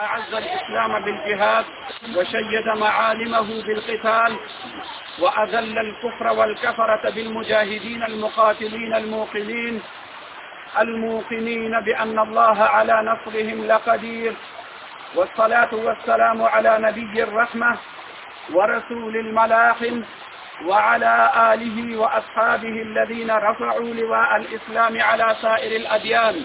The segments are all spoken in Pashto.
أعز الإسلام بالجهاد وشيد معالمه بالقتال وأذل الكفر والكفرة بالمجاهدين المقاتلين الموقنين الموقنين بأن الله على نصرهم لقدير والصلاة والسلام على نبي الرحمة ورسول الملاحم وعلى آله وأصحابه الذين رفعوا لواء الإسلام على سائر الأديان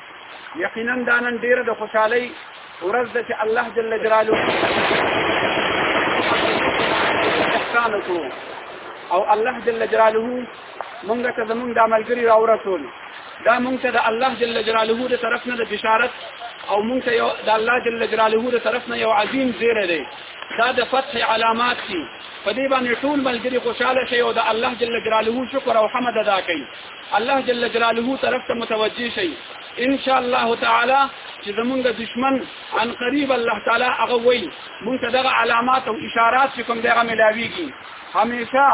یقینا دا نن ډیره د خوشحالۍ ورځ ده چې الله جل جلاله احسان وکړو او الله جل جلاله مونږ ته زمونږ د عملګری راو رسول دا مونږ ته د الله جل جلاله د طرف نه د بشارت او مونږ ته یو د الله جل جلاله د طرف نه یو عظیم زیره دی دا د فتح علامات دي په دې باندې ټول ملګری خوشاله شي او د الله جل جلاله شکر او حمد ادا کوي الله جل جلاله طرف ته متوجه شي ان شاء الله تعالی چې زمونږ دشمن ان قریب الله تعالی هغه وای مونږ ته دغه علامات او اشارات چې کوم دغه ملاویږي همیشه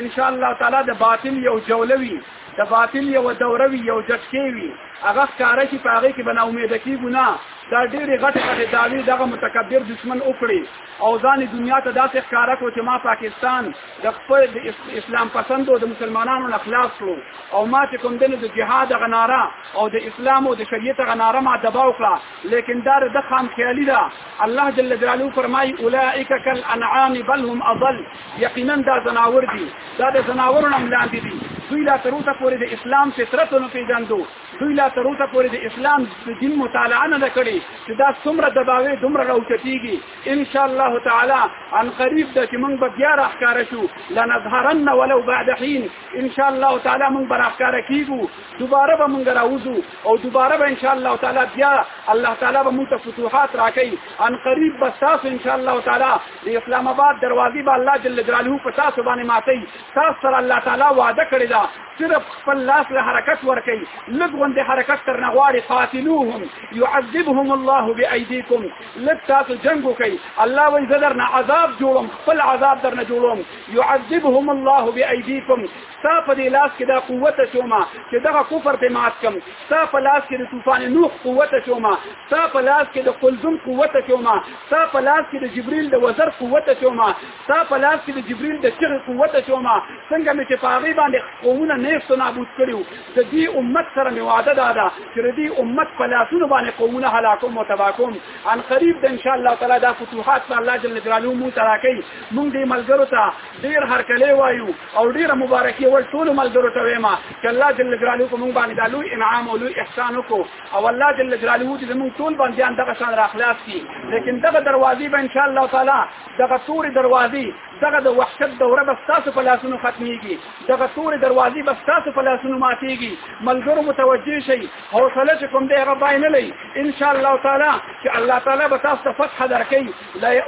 ان شاء الله تعالی د باطل یو جولوي د باطل یو دوروي یو جټکی وي هغه کار چې پاره کې بنا امید کی ګنا دا ډېری غټه غټه داوی دغه متکبر دشمن وکړي او ځان دنیا ته داسې ښکارا کو چې ما پاکستان د خپل د اسلام پسندو د مسلمانانو نه خلاص کړو او ما چې کوم دنه د جهاد غناره او د اسلام او د شریعت غناره ما دباو کړه لیکن دا د خام خیالي ده الله جل جلاله فرمایي اولئک کالانعام بل هم اضل یقینا دا زناور دي دا د زناور نه ملاندې دي دوی لا تر اوسه پورې د اسلام فطرت نه پیژندو دوی لا تر اوسه پورې د اسلام د دین مطالعه نه کړې چې دا څومره دباوي دومره راوچتيږي ان شاء الله تعالی ان قریب د چې موږ به بیا راخکاره شو لنظهرن ولو بعد حين ان شاء الله تعالی موږ به راخکاره کیږو دوباره به موږ راوځو او دوباره به ان شاء الله تعالی بیا الله تعالی به موږ ته فتوحات راکړي ان قریب به تاسو ان شاء الله تعالی د اسلام آباد دروازې به الله جل جلاله په تاسو باندې ماتي تاسو سره الله تعالی وعده کړی دا صرف خپل لاس له حرکت ورکي لږ غوندې حرکت ترنه غواړي قاتلوهم يعذبهم الله بأيديكم لږ تاسو جنګ وکړئ الله وایي زه درنه عذاب جوړوم خپل عذاب درنه جوړوم يعذبهم الله بأيديكم ستا په دې لاس کې دا قوت شوما چې دغه کفر ته مات کم ستا په لاس کې د طوفان نوح قوت شوما ستا په لاس کې د قلزم قوت شوما ستا په لاس کې د جبريل د وزر قوت شوما ستا په لاس کې د جبريل د چغې قوت شوما څنګه مې چې په هغې باندې قومونه نېفت نابود کړي د دې امت سره مې وعده دا ده چې د دې امت په لاسونو باندې قومونه هلاکوم او تبا کوم ان قریب د ان شاء الله تعالی دا فتوحات په الله جل جلاله مو ترا کوي مونږ دې ملګرو ته ډیر هرکلی وایو او ډیر مبارکي ور ټول ملګرو ته وایم چې الله جل جلاله کوم باندې دا لوی انعام او لوی احسان وکړو او الله جل جلاله دې مونږ ټول باندې دغه شان را خلاص کړي لیکن دغه دروازې به ان شاء الله تعالی دغه تور دروازې دغه د وحشت دوره به تاسو په لاسونو ختميږي دغه تورې دروازې به ستاسو په لاسونو ماتېږي ملګرو متوجه شئ حوصله چې کوم دی هغه باید نه لري ان شاء الله تعالی چې الله تعالی به تاسو ته فتح درکوي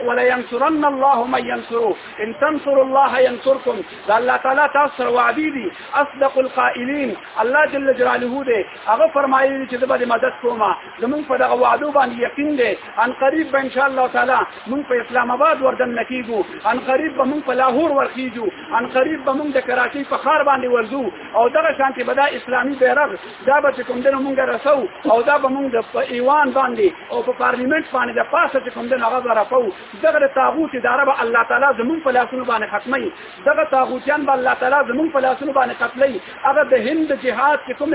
ولا ينصرن الله من ينصره ان تنصروا الله ينصركم دا الله تعالی تاسو سره وعده دي اصدق القائلين الله جل جلاله دی هغه فرمایلی چې زه به مدد کوم زمونږ په دغه وعده باندې یقین دی ان قریب به ان شاء الله تعالی مونږ په اسلام آباد وردن نکیګو ان قریب به مونږ په لاهور ورخیجو ان قریب به مونږ د کراچۍ په خار باندې ورزو او دغه شان کې بدا اسلامي بیرغ دا به کوم دنه مونږ رسو او دا به مونږ په ایوان باندې او په پارلیمنت باندې د پاسه کوم دنه هغه راپو دغه طاغوت اداره به الله تعالی زمونږ په لاسونو باندې ختمي دغه طاغوتیان به الله تعالی زمونږ په لاسونو باندې قتلي هغه د هند جهاد کې کوم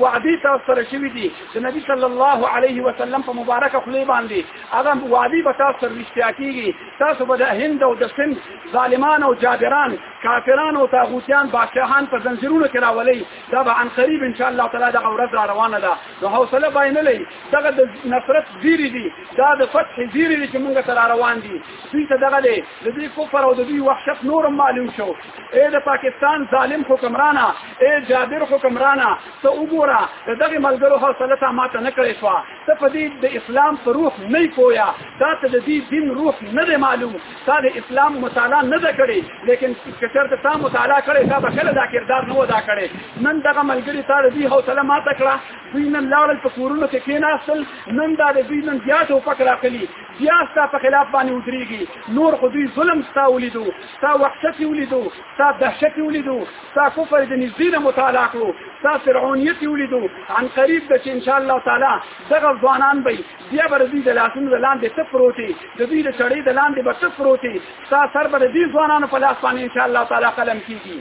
وعدي تاسو سره شوی دي چې نبی صلی الله علیه وسلم په مبارکه خلی باندې هغه وعدي به تاسو سره رښتیا کیږي تاسو به د هند او د سند ظالمان او جابران کافران او طاغوتیان بادشاهان په زنجیرونو کې راولي دا به عن قریب ان شاء الله تعالی دغه ورځ را روانه ده نو حوصله باندې نه لې دغه د نفرت زیری دي دا د فتح زیری دي چې موږ ته را روان دي دوی ته دغه دی د دې کفر او د دوی وحشت نور معلوم شو اې د پاکستان ظالم حکمرانه اے جابر حکمرانه ته وګوره د دغه ملګرو حوصله تا ماته نه کړې شو ته په دې د اسلام پر روح نه پویا دا ته د دې دین روح نه دی معلوم تا د اسلام مطالعه نه ده کړې لیکن کچر ته تا مطالعه کړې تا به کله دا کردار نه ودا کړې نن دغه ملګری تا د دې حوصله ماته کړه دوی نن لاړل په کورونو کې کېناستل نن دا د دوی نن بیا ته وکړه کلی بیا ستا په خلاف باندې ودرېږي نور خو دوی ظلم ستا ولیدو ستا وحشت ولیدو ستا دهشت ولیدو ستا کفر د نږدې نه مطالعه کړو ستا فرعونیت یې ولیدو عن قریب ده چې انشاءالله تعالی دغه ځوانان به بیا به د دوی د لاسونو د لاندې ته پروت وي د دوی د چړې د لاندې به ته پروت وي ستا سر به د دې ځوانانو په لاس باندې انشاءالله تعالی قلم کېږي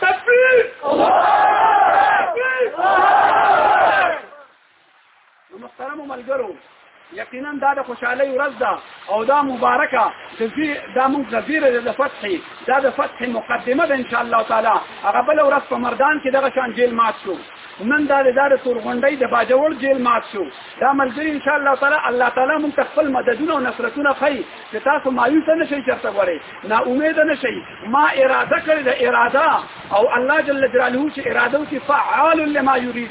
تکبیر الله تکبیر الله نو محترم ملګرو یقینا دا د خوشحالي ورځ ده او دا مبارکه د زی دا موږ زیره د فتح دا د فتح مقدمه ده ان شاء الله تعالی هغه بل ورځ په مردان کې دغه شان جیل مات شو نن دا د دار سورغونډي د باجوړ جیل مات شو دا ملګری ان شاء الله تعالی الله تعالی مونږ ته خپل مددونه او نصرتونه خي چې تاسو مایوس نه شئ چرته غوري نا امید نه شئ ما اراده کړې د اراده او الله جل جلاله چې اراده او فعال لما يريد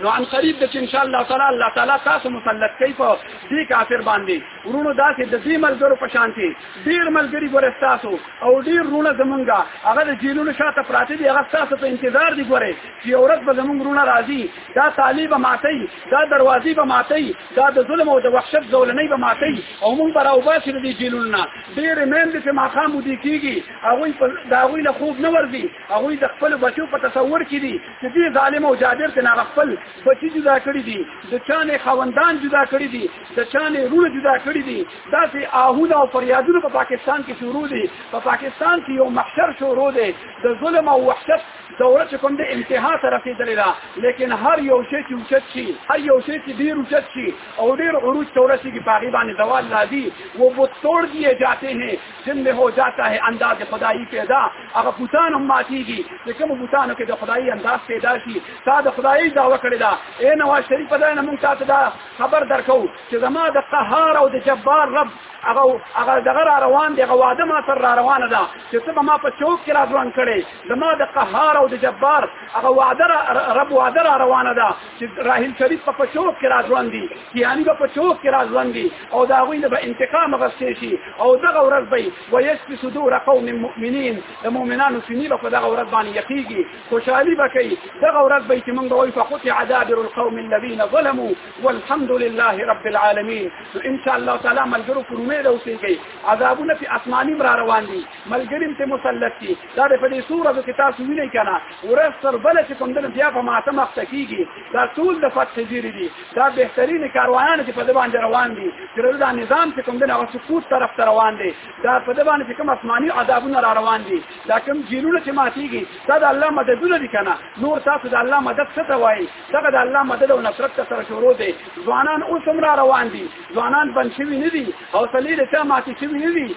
نو ان قریب د ان شاء الله تعالی الله تعالی تاسو مسلط کوي په دې کافر باندې ورونو داسې د دې ملګرو په شان دي ډیر ملګری ګورې تاسو او ډیر رونه زمونږه هغه د جیلونو شاته پراته دي هغه تاسو په انتظار دي ګورې چې اورت به زمونږ رونه راځي دا طالب ماتي دا دروازې به ماتي دا د ظلم او د وحشت زولنې به ماتي او مونږ پر او باسي د جیلونو ډیر مېند چې ماخام ودی کیږي هغه په دا غوي له خوب نه ورځي هغوی د خپل بچو په تصور کې دي چې دې ظالم او جابر ته هغه خپل بچي جدا کړی دي د چانه خوندان جدا کړی دي د چانه رونه جدا کړی دي دا سي آهونه او فریادونه په پاکستان کې شروع دي په پاکستان کې یو محشر شروع دی د ظلم او وحشت دوره چې کوم د انتها ته رسیدلې ده لیکن هر یو شی چې اوچت شي هر یو شی چې ډیر اوچت شي او ډیر عروج تورسي کې باغی باندې دوال لازم و بوتور دیے جاتے ہیں جن میں ہو جاتا ہے انداز خدائی پیدا اگر بوتان ہم ماتی گی کہ کم بوتانو کے دو خدائی انداز پیدا کی تا دو خدائی دعوی کردی دا اے نواز شریف دا انا منتا دا خبر در کو کہ زما دا قہار او دا جبار رب اگر اگر دا غر روان دی اگر وعدہ ما سر را روان دا کہ سب ما پا چوک کی راز رنگ کردی زما دا قہار او دا جبار اگر وعدہ رب وعدہ را روان دا چې راحیل شریف په چوک کې راځوان دي کیانی په چوک کې راځوان دي او دا غوی به انتقام غوښتي شي او دغه ورځ به ويشفي صدور قوم مؤمنین د مؤمنانو سینې په دغه ورځ باندې یقیږي خوشحالي به کوي دغه ورځ به چې موږ وایو فقط عذاب القوم الذين ظلموا والحمد لله رب العالمين ان شاء الله تعالی ملګرو پر امید اوسېږي عذابونه په اسماني را روان دي ملګریم ته مسلط دي دا د په دې سوره کې تاسو وینئ کنه ورځ تر بل چې کوم دنه بیا په ماتم اخته کیږي دا ټول د فتح جیری دي دا بهترین کاروان چې په دې باندې روان دي چې دا نظام چې کوم دنه او سقوط طرف ته روان دي دا په دې باندې کوم آسماني عذابونه را روان دي دا کوم جیلونه چې ماتيږي دا د الله مددونه دي کنه نور تاسو د الله مدد څه ته وایي دا د الله مدد او نصرت ته سره شروع دي ځوانان اوس هم را روان دي ځوانان بنشوي نه دي او تلې ته ماتي شوي نه دي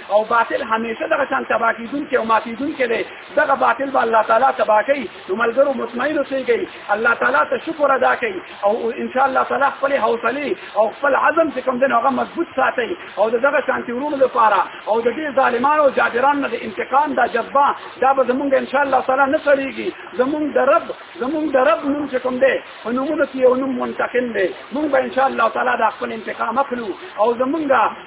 او باطل همیشه دغه شان تبا کیدونکي او ماتیدونکي دی دغه باطل به الله تعالی تبا کوي نو ملګرو مطمئن اوسئ الله تعالی ته شکر ادا کړئ او ان شاء الله تعالی خپل حوصله او خپل عزم چې کوم دی هغه مضبوط ساتئ او دغه شانتي ورونو لپاره او د دې ظالمانو جابرانو د انتقام دا جذبه دا به زمونږ ان شاء الله تعالی نه سړيږي زمونږ د رب زمونږ د رب نوم چې کوم دی په نومونو کې یو نوم منتقم دی مونږ به ان شاء الله تعالی دا خپل انتقام اخلو او زمونږ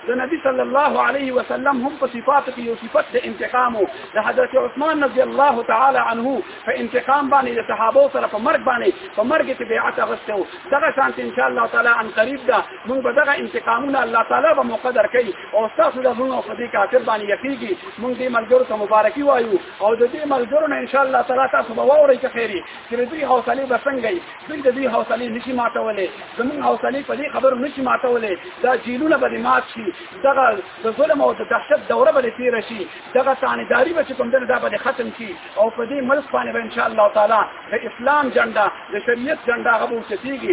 د نبی صلی الله علیه وسلم هم په صفات کې یو صفت د انتقام د حضرت عثمان رضی الله تعالی عنه په انتقام باندې د صحابه سره په مرګ باندې په مرګ کې بیعت اغسته و دغه شان ان شاء الله تعالی ان قریب دا موږ به دغه انتقامونه الله تعالی به مقدر کوي او تاسو د موږ په دې کافر باندې یقیږي موږ دې ملګرو ته مبارکي وایو او د دې ملګرو نه ان شاء الله تعالی تاسو به ووري چې خیری چې د دوی حوصلې به څنګه وي دوی د دوی حوصلې نشي ماتولی زمونږ حوصلې په دې خبرو نشي ماتولی دا جیلونه به دې مات شي دغه د ظلم او د دهشت دوره به دې تېره شي دغه تانیداري به چې کوم ده دا به دې ختم شي او په دې ملک باندې به انشاءالله تعالی د اسلام جنډه د شریعت جنډه هغه به اوچتېږي